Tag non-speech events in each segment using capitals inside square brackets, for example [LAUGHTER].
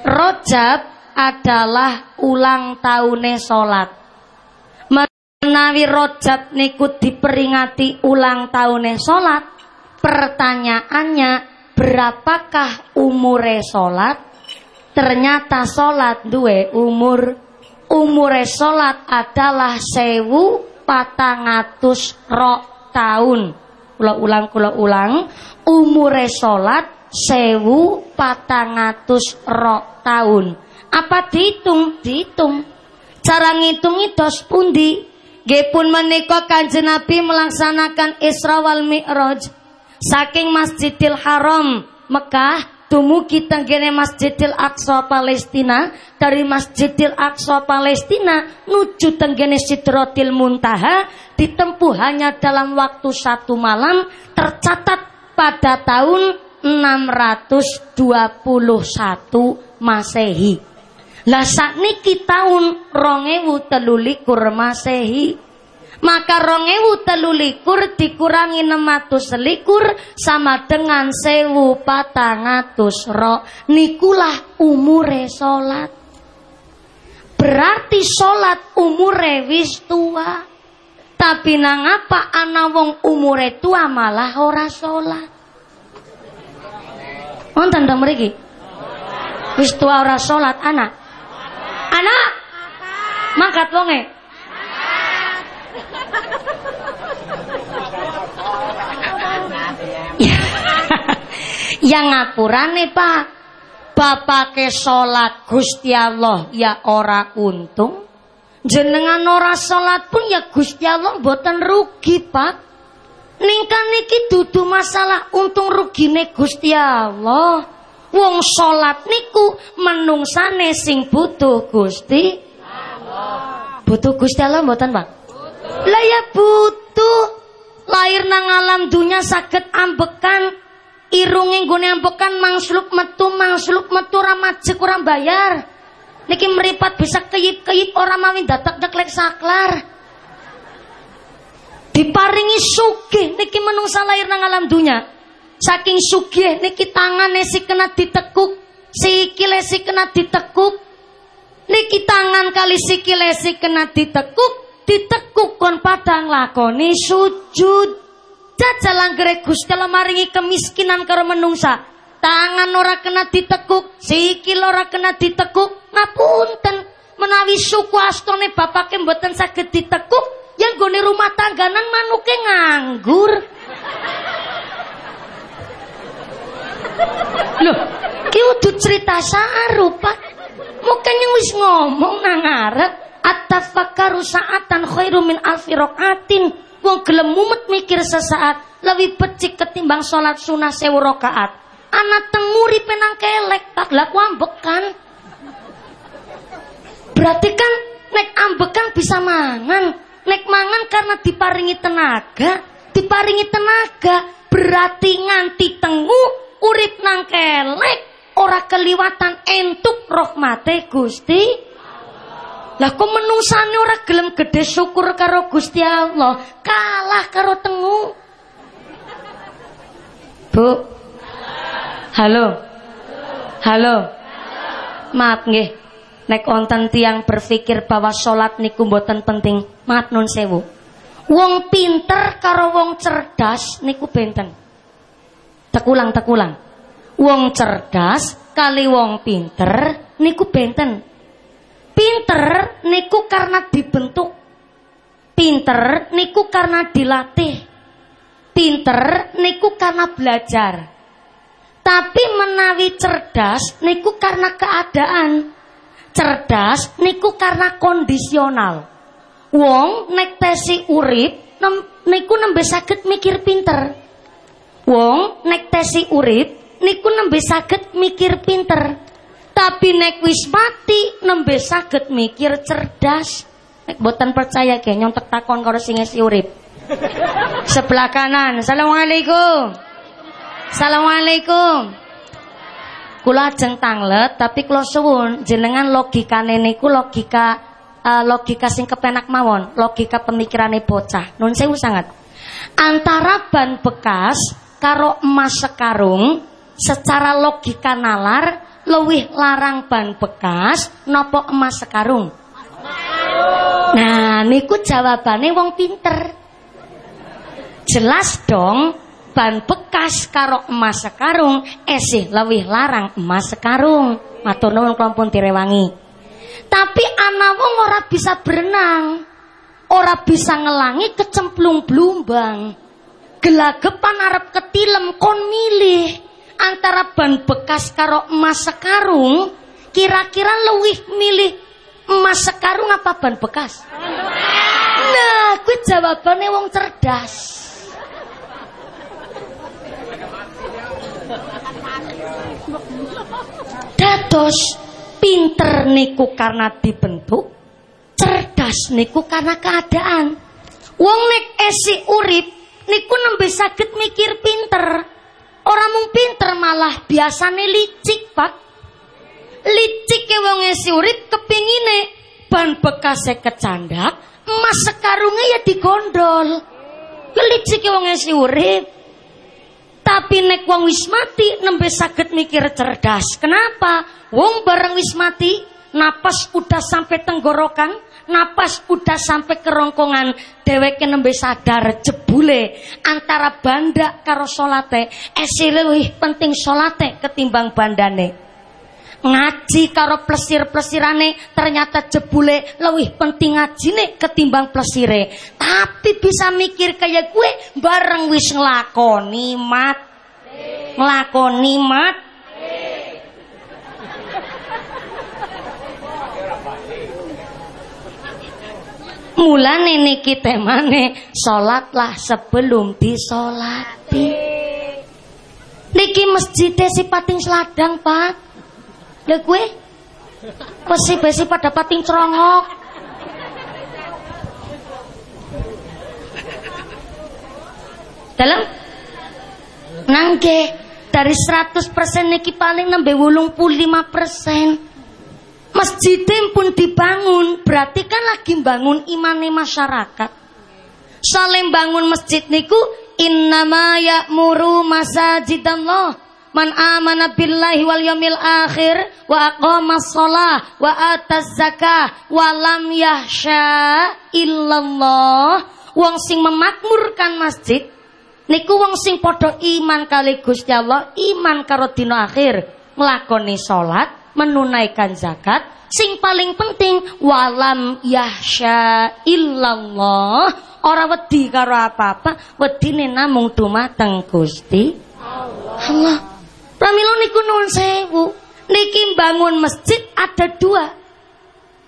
Rojab adalah ulang tahunnya sholat. Menawi Rojab niku diperingati ulang tahunnya sholat. Pertanyaannya, berapakah umure sholat? Ternyata sholat duwe umur. Umure sholat adalah sewu patangatus rok tahun. Kula ulang, kula ulang. Umure sholat sewu patangatus rok tahun. Apa dihitung? Dihitung. Cara ngitung dos pundi? Gepun menika kanjeng Nabi melaksanakan Isra wal Mi'raj saking Masjidil Haram Mekah dumugi tenggene Masjidil Aqsa Palestina dari Masjidil Aqsa Palestina nuju tenggene Sidratil Muntaha ditempuh hanya dalam waktu satu malam tercatat pada tahun 621 Masehi. Lah sakniki tahun 2023 Masehi. Maka 2023 dikurangi 600 selikur sama dengan 1400 ro. Nikulah umure salat. Berarti salat umure wis tua. Tapi nang apa ana wong umure tua malah ora salat. Wonten dong mriki. Wis tua ora salat anak. Anak. Mangkat wonge. Yang ngapurane Pak. Bapake salat Gusti Allah ya ora untung. Jenengan ora salat pun ya Gusti Allah mboten rugi, Pak. Ningkan niki dudu masalah untung rugine Gusti Allah. Wong salat niku menungsane sing butuh Gusti Allah. Butuh Gusti Allah mboten, Pak? Lah ya butuh. Lahir nang alam dunya saged ambekan irunge nggone ambekan mangsluk metu mangsluk metu ora majek ora bayar. Niki meripat bisa keyip-keyip ora mawi dadak deklek saklar diparingi sugih niki menungsa lahir nang alam dunya. Saking sugih niki tangan si kena ditekuk sikile si kena ditekuk. Niki tangan kali sikile si kena ditekuk ditekuk kon padang lakoni sujud. Jajal langgere Gusti Allah maringi kemiskinan karo menungsa. Tangan ora kena ditekuk sikil ora kena ditekuk. Ngapunten menawi suku astone bapake mboten saged ditekuk yang gue rumah tangganan manuke nganggur. Loh, ki udah cerita sarupa. Mungkin yang wis ngomong nang arep atafakkaru sa'atan khairu min alfi raqatin. Wong gelem mumet mikir sesaat lebih becik ketimbang sholat sunah sewu rakaat. Anak tenguri penang kelek tak laku ambekan. Berarti kan nek ambekan bisa mangan. Nek mangan karena diparingi tenaga, diparingi tenaga berarti nganti tengu urip nang kelek ora keliwatan entuk rahmate Gusti lah kok menungsane ora gelem gede syukur karo Gusti Allah, kalah karo tengu. Bu. Halo. Halo. Maaf nggih. Nek wonten tiang berpikir bahwa sholat niku mboten penting, maaf nun sewu. Wong pinter karo wong cerdas niku benten. Tekulang tekulang. Wong cerdas kali wong pinter niku benten. Pinter niku karena dibentuk. Pinter niku karena dilatih. Pinter niku karena belajar. Tapi menawi cerdas niku karena keadaan cerdas niku karena kondisional. Wong nek tesi urip nem, niku nembe saged mikir pinter. Wong nek tesi urip niku nembe saged mikir pinter. Tapi nek wis mati nembe saged mikir cerdas. Nek boten percaya ke nyontek takon karo sing urip. Sebelah kanan. Assalamualaikum. Assalamualaikum. Kula ajeng tanglet tapi kula suwun jenengan logikane niku logika uh, logika sing kepenak mawon, logika pemikirane bocah. Nun sewu sangat. Antara ban bekas karo emas sekarung secara logika nalar luwih larang ban bekas nopo emas sekarung? Nah, niku jawabane wong pinter. Jelas dong, ban bekas karo emas sekarung esih lebih larang emas sekarung. Matur nuwun kula direwangi. Tapi anak wong ora bisa berenang. Ora bisa ngelangi kecemplung blumbang. Gelagepan arep ketilem kon milih antara ban bekas karo emas sekarung, kira-kira luwih milih emas sekarung apa ban bekas? Nah, gue jawabannya wong cerdas. Dados pinter niku karena dibentuk, cerdas niku karena keadaan. Wong nek esi urip niku nembe saged mikir pinter. Orang mung pinter malah biasane licik, Pak. Licik ke wong esi urip kepingine ban bekase kecandak, emas sekarungnya ya digondol. Kelicik wong esi urip. Tapi nek wong wis mati nembe mikir cerdas. Kenapa? Wong bareng wis mati, napas udah sampai tenggorokan, napas udah sampai kerongkongan, dheweke nembe sadar jebule antara banda karo salate, esile luwih penting salate ketimbang bandane ngaji karo plesir-plesirane ternyata jebule lebih penting ngajine ketimbang plesire tapi bisa mikir kayak gue bareng wis nglakoni mat nglakoni mat Mulane niki temane salatlah sebelum disolati. Niki masjidnya si pating seladang, Pak. Lha kowe besi-besi pada pating cerongok. Dalam nangke dari 100% niki paling nembe 85%. Masjid pun dibangun, berarti kan lagi bangun imane masyarakat. Saling bangun masjid niku innama ya'muru masajidallah Man amana billahi wal yamil akhir wa aqama shalah wa ataz zakah wa lam yahsya illallah wong sing memakmurkan masjid niku wong sing padha iman kali Gusti Allah, iman karo dina akhir, nglakoni salat, menunaikan zakat, sing paling penting walam yahsya illallah ora wedi karo apa-apa, wedine namung dumateng Gusti Allah. Allah. Pramila niku nuwun sewu. Niki bangun masjid ada dua.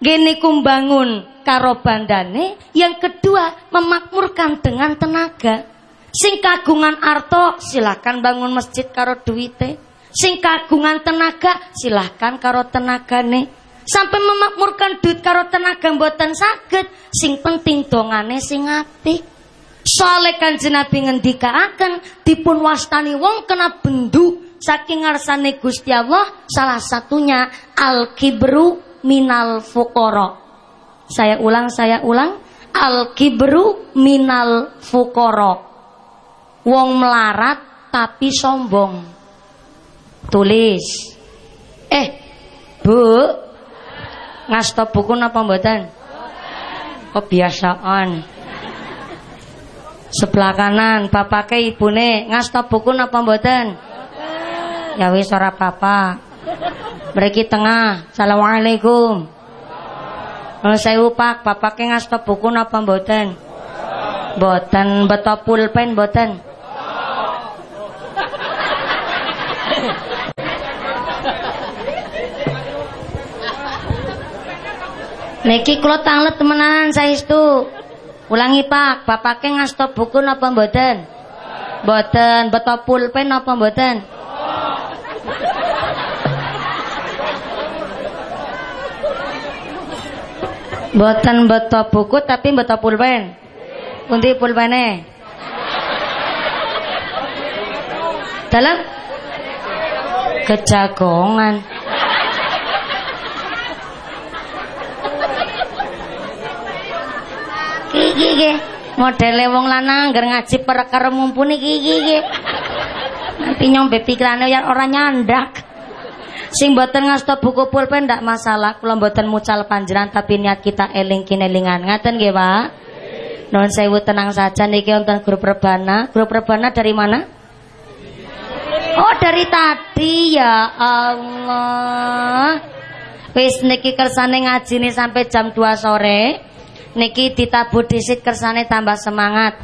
Gini bangun karo bandane, yang kedua memakmurkan dengan tenaga. Sing kagungan arto silahkan bangun masjid karo duwite. Sing kagungan tenaga silahkan karo tenagane. Sampai memakmurkan duit karo tenaga mboten saged. Sing penting dongane sing apik. Soale kanjeng Nabi ngendikaaken dipun wastani wong kena bendu saking ngarsane Gusti Allah salah satunya al kibru minal fukoro saya ulang saya ulang. Al kibru minal fukoro wong melarat tapi sombong. Tulis. Eh bu. Ngastop buku napa mboten? Kebiasaan. Sebelah kanan bapake ibune. Ngastop buku napa mboten Ya wis ora apa-apa. Mriki tengah. Assalamualaikum. Oh, saya upak, bapaknya ngasta buku napa mboten? Mboten, beto pulpen mboten. Niki kula tanglet temenan saestu. Ulangi Pak, bapaknya ngasta buku napa mboten? Mboten, beto pulpen napa mboten? Boten beto buku tapi beto pulpen. Pundi pulpene? Dalam kejagongan. Iki iki modele wong lanang ngger ngaji perkara mumpuni iki iki. Nanti nyombe pikirane ya ora nyandak. Sing boten ngasta buku pulpen ndak masalah, kula boten mucal panjenengan tapi niat kita eling kinelingan. Ngaten nggih, Pak? Non sewu tenang saja niki wonten grup rebana. Grup rebana dari mana? Oh, dari tadi ya Allah. Wis niki kersane ngajine sampai jam 2 sore. Niki ditabuh disit kersane tambah semangat.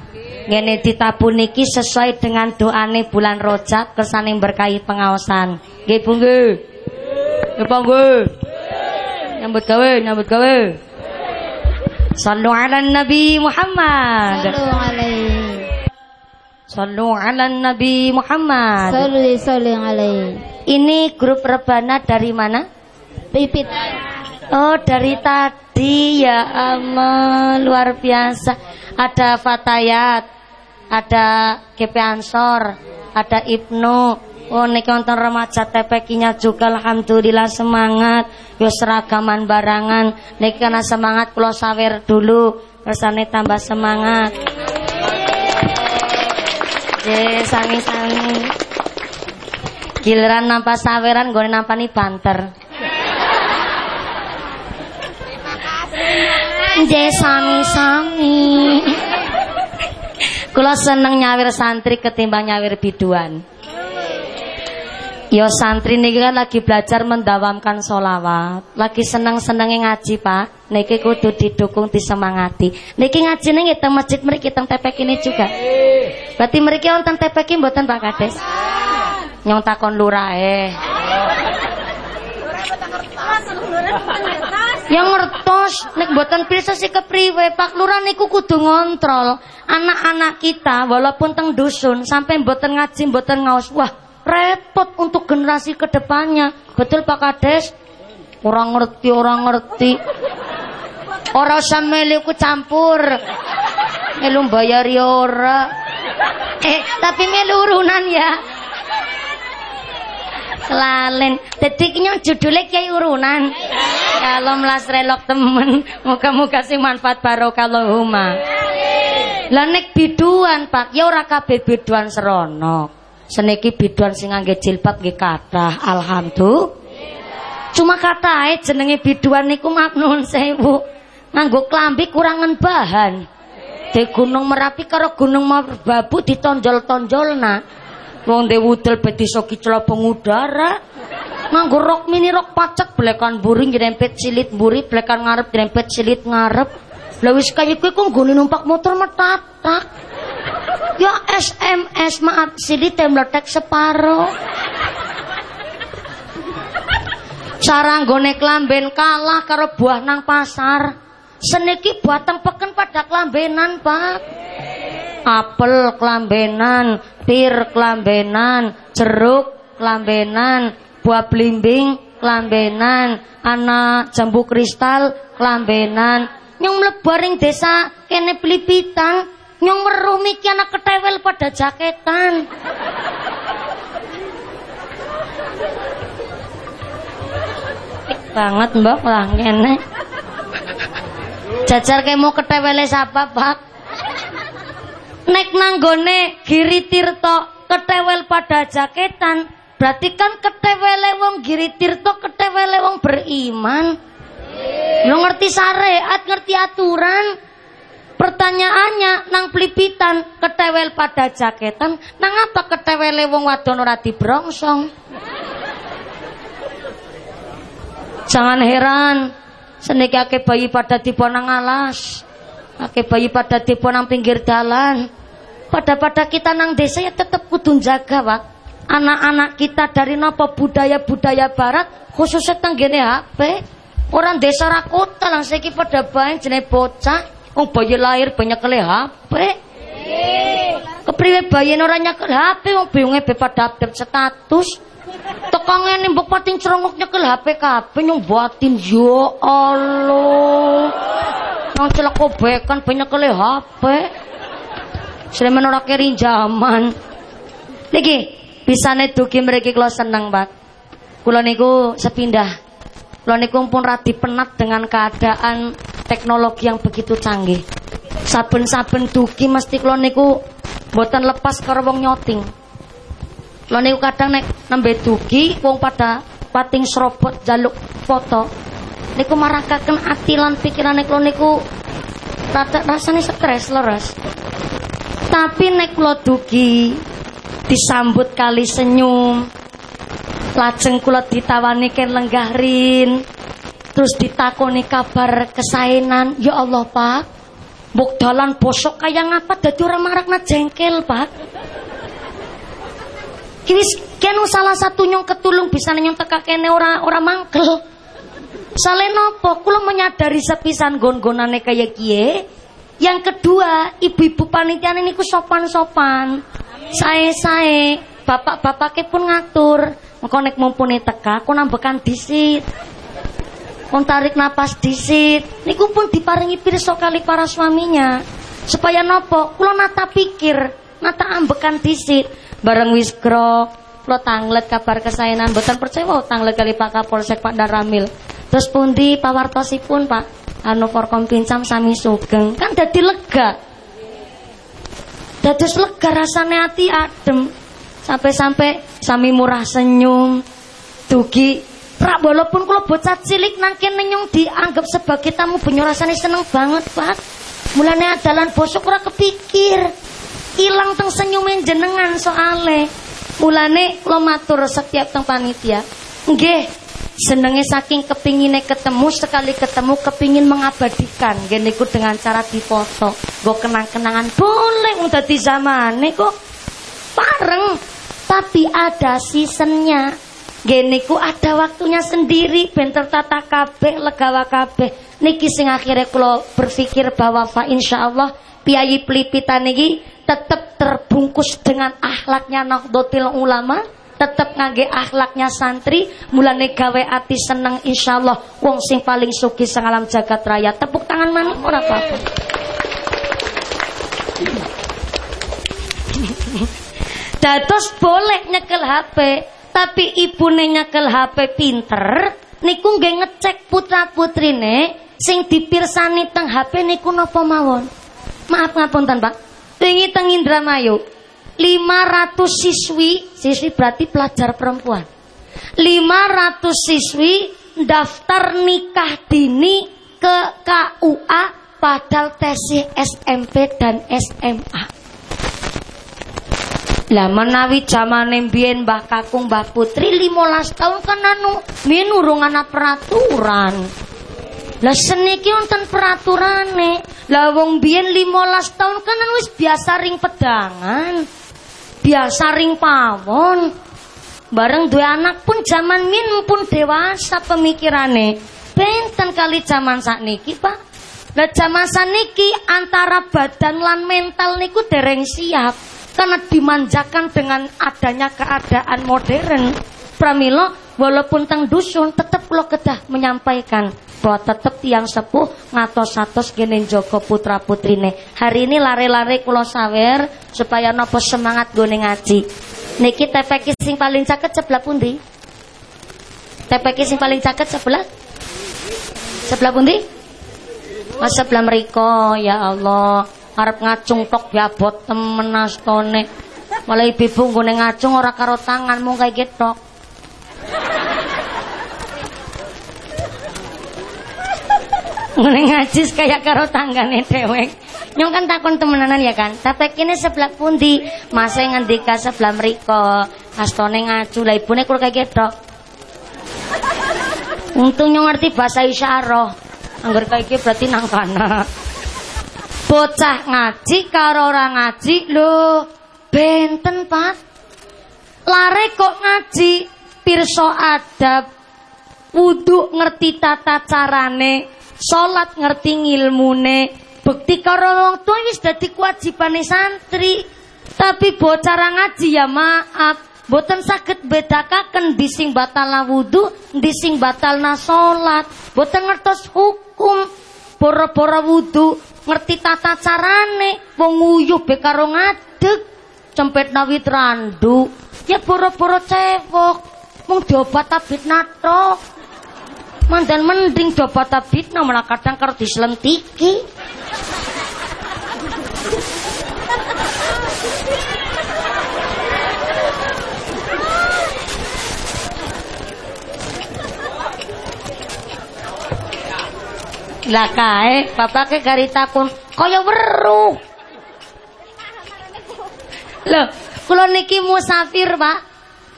Ngene ditabuh niki sesuai dengan doane bulan Rojab kersane berkahi pengaosan. Nggih Bu nggih. Nggih nggih. Nyambut gawe, nyambut gawe. Sallu ala Nabi Muhammad. Sallu alaihi. Sallu ala Nabi Muhammad. Sallu sallu alaihi. Ini grup rebana dari mana? Pipit. Oh, dari tadi ya Allah, luar biasa. Ada Fatayat, ada GP Ansor, ada Ibnu, Oh niki wonten remaja tepekinya juga alhamdulillah semangat. Yo seragaman barangan. Niki karena semangat kula sawer dulu. Kersane tambah semangat. Ye sangi-sangi. Giliran nampak saweran gue nampani banter. Je sami-sami. Kula seneng nyawir santri ketimbang nyawir biduan. Yo santri niki kan lagi belajar mendawamkan solawat, lagi seneng-senenge ngaji pak. Niki kudu didukung, disemangati. Niki ngaji nih teng masjid mriki teng tepek ini juga. Berarti mriki wonten tepek ini mboten Pak Kades? Nyong takon lurahe. Yang ngertos nek mboten pirsa si kepriwe Pak Lurah niku kudu ngontrol anak-anak kita walaupun teng dusun sampai mboten ngaji mboten ngaos. Wah, repot untuk generasi ke depannya. Betul Pak Kades? Orang ngerti, orang ngerti. Orang usah melu ku campur. Melu bayar ya ora. Eh, tapi melu urunan ya. Lalen. Dadi ki nyong judule kiai urunan. Kalau melas relok temen, muga-muga sing manfaat barokah Allahumma. Lah nek biduan, Pak, ya ora kabeh biduan seronok. Seniki biduan sing ngangge jilbab nggih kathah. Alhamdulillah. Cuma katahe jenenge biduan niku maknun sewu. Nganggo klambi kurangan bahan. Di Gunung Merapi karo Gunung Merbabu ditonjol-tonjolna. Wong de wudel bet iso kicla pengudara. Nganggo rok mini rok pacak blekan buri ngrempet silit buri blekan ngarep ngrempet silit ngarep. Lah wis kaya kuwi numpak motor metatak. Ya SMS maaf silit meletek separo. Cara nggone klamben kalah karo buah nang pasar. Seniki buatan peken pada klambenan, Pak. Apel klambenan, pir klambenan, jeruk klambenan, buah blimbing klambenan, anak jambu kristal klambenan. Nyong mlebaring desa kene pelipitan, nyong weruh miki anak ketewel pada jaketan. banget mbak lah ngene jajar mau ketewele siapa pak nek nanggone giri tirto ketewel pada jaketan berarti kan ketewele wong giri tirto ketewele wong beriman. Lo ngerti syariat ngerti aturan. Pertanyaannya nang pelipitan ketewel pada jaketan nang apa ketewele wong wadon ora dibrongsong? Jangan heran, seniki bayi pada tipe nang alas, ake bayi pada tipe nang pinggir dalan. Pada-pada kita nang desa ya tetap kudu jaga, Pak. Anak-anak kita dari nopo budaya-budaya barat, khususnya tenggene HP. Orang desa rakota lang seki pada bayi jenis bocah, oh bayi lahir banyak kali HP. Kepriwe bayi orang nyekel HP, wong bingungnya pada update status. Tekang ngene mbok pating cerongok nyekel HP kabeh nyong batin ya Allah. Nang celak kobekan banyak kali HP. Slemen ora keri jaman. Niki bisane dugi mriki kula seneng, Pak. Kula niku sepindah. Kula niku pun radi penat dengan keadaan teknologi yang begitu canggih. Saben-saben dugi mesti kula niku mboten lepas karo wong nyoting. Lo niku kadang nek nembe dugi wong pada pating serobot jaluk foto niku marakaken ati lan pikirane kula niku rasane stres leres tapi nek kula dugi disambut kali senyum. Lajeng kula ditawani ken lenggarin terus ditakoni kabar kesaenan ya Allah Pak. Mbok dalan bosok kaya ngapa? Dadi ora marakna jengkel Pak. Kiwis kenu salah satu nyong ketulung bisa nyong teka kene ora ora mangkel. Sale nopo? Kula menyadari sepisan gon-gonane kaya kiye. Yang kedua, ibu-ibu panitia niku sopan-sopan. Sae-sae, bapak-bapaknya pun ngatur. Engko nek mumpuni teka, aku nambekan disit. Kon tarik napas disit. Niku pun diparingi pirsa kali para suaminya. Supaya nopo? Kula nata pikir, nata ambekan disit bareng wis grok lo tanglet kabar kesayangan boten percaya wow, tanglet kali Pak Kapolsek Pak Daramil terus pundi pawartosipun Pak anu forkom pincam sami sugeng. Kan dadi lega. Dados lega rasane ati adem. Sampai-sampai sami murah senyum dugi. Rak walaupun kalau bocah cilik nang kene nyong dianggap sebagai tamu banyu rasane seneng banget Pak. Mulane adalan bosok ora kepikir. Ilang teng senyumin jenengan soale. Mulane lo matur setiap teng panitia. Nggih senenge saking kepingine ketemu sekali ketemu kepingin mengabadikan. Geniku dengan cara difoto gue kenang-kenangan boleh udah di zaman kok. Bareng tapi ada seasonnya. Geniku ada waktunya sendiri. Bentar tata kabeh legawa kabeh. Niki sing akhirnya kalau berpikir bahwa fa insya Allah piayi pelipitan niki tetap terbungkus dengan akhlaknya Nahdlatul Ulama tetap ngage akhlaknya santri mulane gawe ati seneng insyaallah. Wong sing paling suki alam jagat raya. Tepuk tangan maning ora apa-apa. Dados boleh nyekel HP tapi ibune nyekel HP pinter niku nggih ngecek putra putrine sing dipirsani teng HP niku napa mawon? Maaf ngapunten Pak. Wingi teng Indramayu 500 siswi, siswi berarti pelajar perempuan. 500 siswi daftar nikah dini ke KUA padahal tesih SMP dan SMA. Lah menawi zamane mbiyen Mbah Kakung Mbah Putri 15 tahun kan anu min urung ana peraturan. Lah seniki wonten peraturane. Lah wong biyen 15 tahun kan wis biasa ring pedangan. Biasa ring pawon. Bareng duwe anak pun zaman min pun dewasa pemikirane. Benten kali zaman sakniki, Pak. Lah zaman saniki antara badan lan mental niku dereng siap karena dimanjakan dengan adanya keadaan modern. Pramilo walaupun teng dusun tetap lo kedah menyampaikan bahwa tetap tiang sepuh ngatos atos gene Joko putra putrine. Hari ini lari-lari kulo sawer supaya nopo semangat gue ngaji. Niki TPK sing paling caket sebelah pundi? TPK sing paling caket sebelah? Sebelah pundi? Mas sebelah meriko ya Allah. Arep ngacung tok ya bot temen astone. Malah ibu gue ngacung ora karo tangan mau kayak gitu. Ngene ngaji kayak karo tanggane dhewek. Nyong kan takon temenanan ya kan. Tapi kini sebelah pundi? Mase ngendika sebelah mriko. Astone ngaju lah ibune kayak gitu. Untung nyong ngerti bahasa isyarah. Angger kayak berarti nang kana. Bocah ngaji karo orang ngaji lho benten Pak. Lare kok ngaji pirsa adab wudhu ngerti tata carane salat ngerti ngilmune. Bekti karo wong tua wis dadi kewajibane santri. Tapi bocah ngaji ya maaf. Boten saged bedakaken dising batal wudhu dising batal salat. Boten ngertos hukum boro-boro wudhu ngerti tata carane. Wong nguyuh be cempet nawit randu. Ya boro-boro cewok mung diobat tabit nato mantan mending do batabitna malah kadang karo diselentiki Lakai, kae bapake gari takon kaya beru. Loh, kula niki musafir, Pak.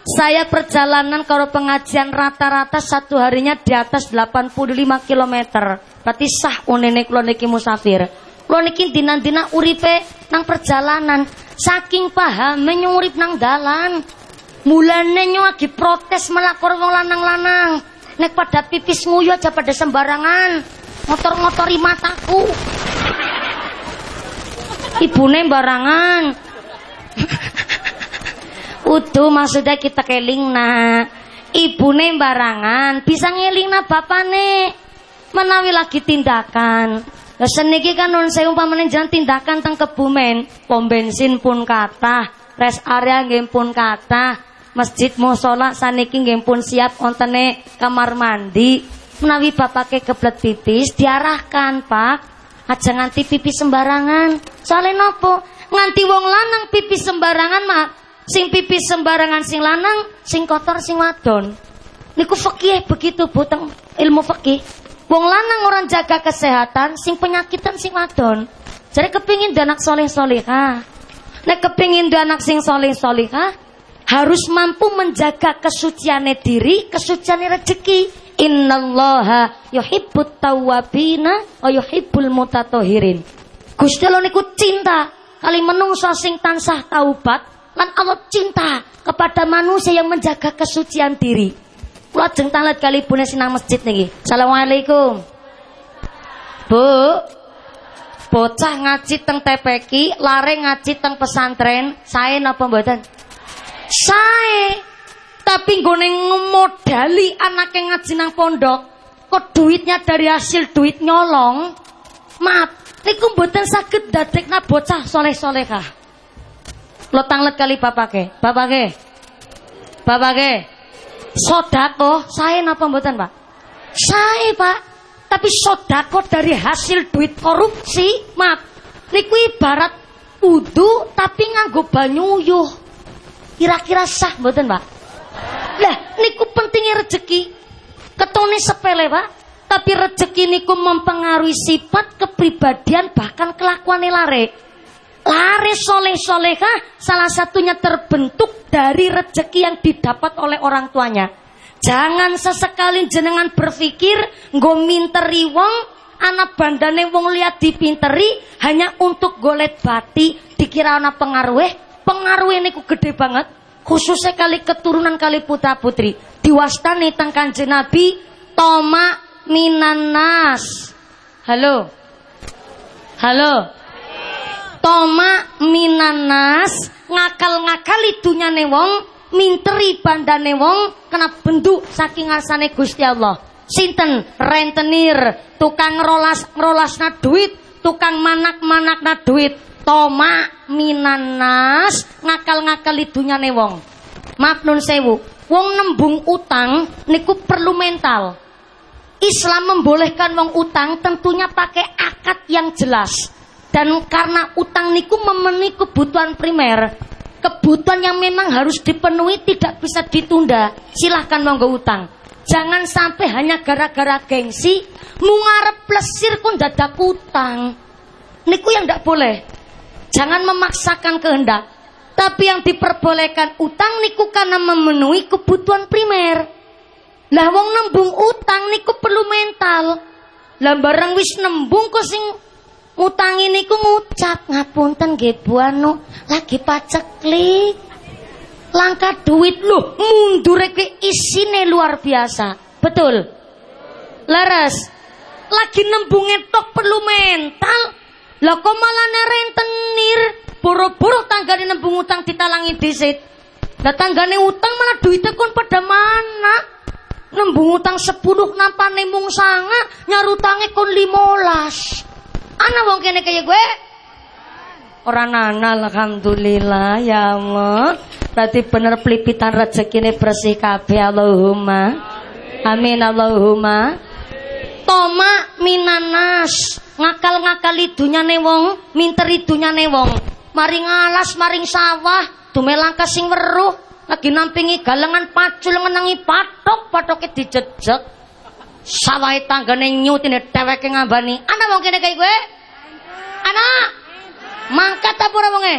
Saya perjalanan kalau pengajian rata-rata satu harinya di atas 85 km. Berarti sah unene kula niki musafir. Kula niki dina-dina uripe nang perjalanan. Saking paham urip nang dalan. Mulane nyo lagi protes melakor wong lanang-lanang. Nek pada pipis nguyu aja pada sembarangan. Ngotor-ngotori mataku. Ibune barangan. [LAUGHS] Udu maksudnya kita keling na ibune barangan bisa ngeling na bapane menawi lagi tindakan. Seniki kan non saya umpamane jangan tindakan teng kebumen. Pom bensin pun kata rest area nggih pun kata masjid musola saniki nggih pun siap ontene kamar mandi. Menawi bapake keblet pipis diarahkan pak. Aja nganti pipis sembarangan. Soalnya nopo? Nganti wong lanang pipis sembarangan mak sing pipis sembarangan sing lanang, sing kotor sing wadon. Niku fikih begitu Bu teng ilmu fikih. Wong lanang orang jaga kesehatan, sing penyakitan sing wadon. Jadi kepingin anak soleh solehah. Nek kepingin anak sing soleh solehah, harus mampu menjaga kesuciannya diri, kesuciannya rezeki. Innallaha yuhibbut tawwabina wa yuhibbul mutatohirin. Gusti Allah niku cinta kali menungso sing tansah taubat lan Allah cinta kepada manusia yang menjaga kesucian diri. Kula jeng tanglet kali bune sinang masjid niki. Assalamualaikum. Bu. Bocah ngaji teng TPK, lare ngaji teng pesantren, sae napa mboten? Sae. Tapi nggone ngemodali yang ngaji nang pondok, kok duitnya dari hasil duit nyolong. Maaf, niku mboten saged dadekna bocah soleh-solehah. Lo tanglet kali bapake, bapake, bapake. Sodako, saya napa mboten pak? Saya pak, tapi sodako dari hasil duit korupsi, maaf. Niku ibarat wudhu tapi nganggo banyu uyuh. Kira-kira sah mboten pak? Lah, niku pentingnya rezeki. Ketone sepele pak, tapi rezeki niku mempengaruhi sifat, kepribadian, bahkan kelakuan lare. Lare soleh solehah salah satunya terbentuk dari rezeki yang didapat oleh orang tuanya. Jangan sesekali jenengan berpikir nggo minteri wong anak bandane wong liat dipinteri hanya untuk golet bati dikira ana pengaruhe pengaruhe niku gede banget. Khususnya kali keturunan kali putra putri. Diwastani teng kanjeng Nabi toma minanas. Halo? Halo Toma minanas ngakal-ngakali dunyane wong minteri bandane wong kena bentuk saking ngarsane Gusti Allah. Sinten rentenir, tukang rolas na duit, tukang manak-manak na duit. Toma minanas ngakal-ngakali dunyane wong. Maaf nun sewu, wong nembung utang niku perlu mental. Islam membolehkan wong utang tentunya pakai akad yang jelas. Dan karena utang niku memenuhi kebutuhan primer, kebutuhan yang memang harus dipenuhi tidak bisa ditunda. Silahkan monggo utang. Jangan sampai hanya gara-gara gengsi, mungarep plesir pun dadak utang. Niku yang tidak boleh. Jangan memaksakan kehendak. Tapi yang diperbolehkan utang niku karena memenuhi kebutuhan primer. Lah wong nembung utang niku perlu mental. Lah barang wis nembung kok sing Utang ini ku ngucap ngapunten nggih Bu anu lagi paceklik. Langkah duit lu mundur ke isine luar biasa. Betul. Laras. Lagi nembunge tok perlu mental. Lah kok malah nerentenir. Boro-boro tanggane nembung utang ditalangi disit. Lah tanggane utang malah duitnya kon pada mana? Nembung utang sepuluh nampane mung sanga nyarutange kon limolas. Ana wong kene kaya gue. Orang nana alhamdulillah ya Allah. Berarti bener pelipitan rezekine bersih kabeh Allahumma. Amin Allahumma. Toma minanas ngakal-ngakali dunyane wong, minteri dunyane wong. Maring alas, maring sawah, dumelang sing weruh, lagi nampingi galengan pacul ngenangi patok, patoke dijejek. Sawahe tanggane nyutine dheweke ngambani. Ana wong kene kaya kowe? Ana. Mangkat apa ora wonge?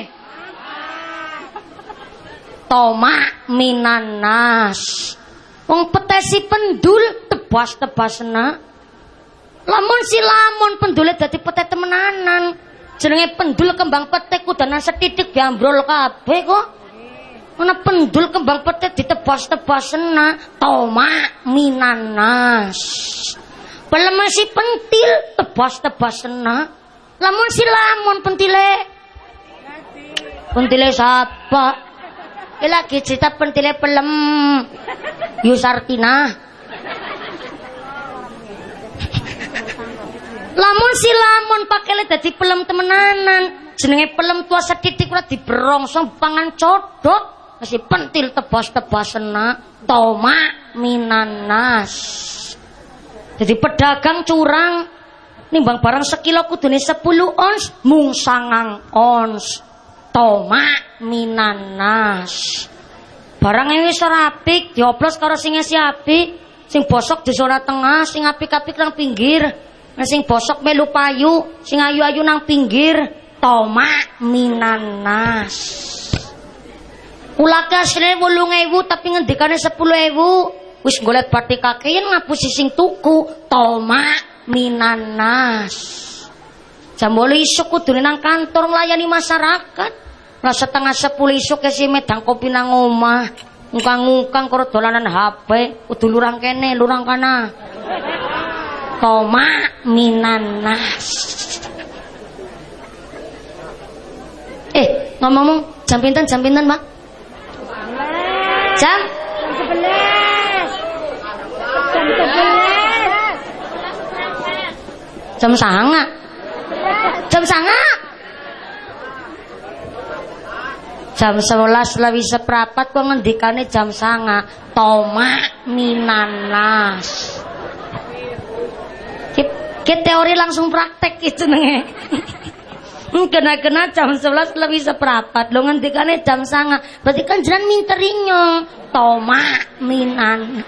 Toma minanas. Wong petesi pendul tebas-tebasna. Lamun si lamun pendule dadi petet temenanan. Jenenge pendul kembang petek kudanan setitik diambrol kabeh kok. Ana pendul kembang petet ditebas-tebasna. Toma minanas. Pelem si pentil tebas-tebasna. Lamun si lamun pentile. Pentile sapa? Iki lagi cerita pentile pelem. Yusartina. Lamun si lamun pakele dadi pelem temenanan. Jenenge pelem tua setitik ora diberongsong pangan codok. Masih pentil tebas-tebasena. Toma minanas. Jadi pedagang curang nimbang barang sekilo kudune 10 ons mung sangang ons. Toma minanas. Barang wis ora apik dioplos karo sing apik, sing bosok di zona tengah, sing apik-apik nang pinggir. Sing bosok melu payu, sing ayu-ayu nang pinggir. Toma minanas. Ulaka asline 8000 tapi ngendikane 10000. Wis golek bathi kakean ngapusi sing tuku. Toma minanas. Jam 8 isuk kudune nang kantor nglayani masyarakat. Lah setengah 10 isuk si medang kopi nang omah. Ngukang-ngukang karo dolanan HP, kudu lurang kene, lurang kana. Toma minanas. Eh, ngomong-ngomong, jam pinten, jam pinten, Mak? Jam? Jam sanga. Jam sanga. Jam 11 lebih seprapat kok ngendikane jam sanga. Toma minanas. Ki, teori langsung praktek itu nenge. Kena-kena jam 11 lebih seprapat Lo ngendikane jam sanga. Berarti kan jalan minterinyo Toma minan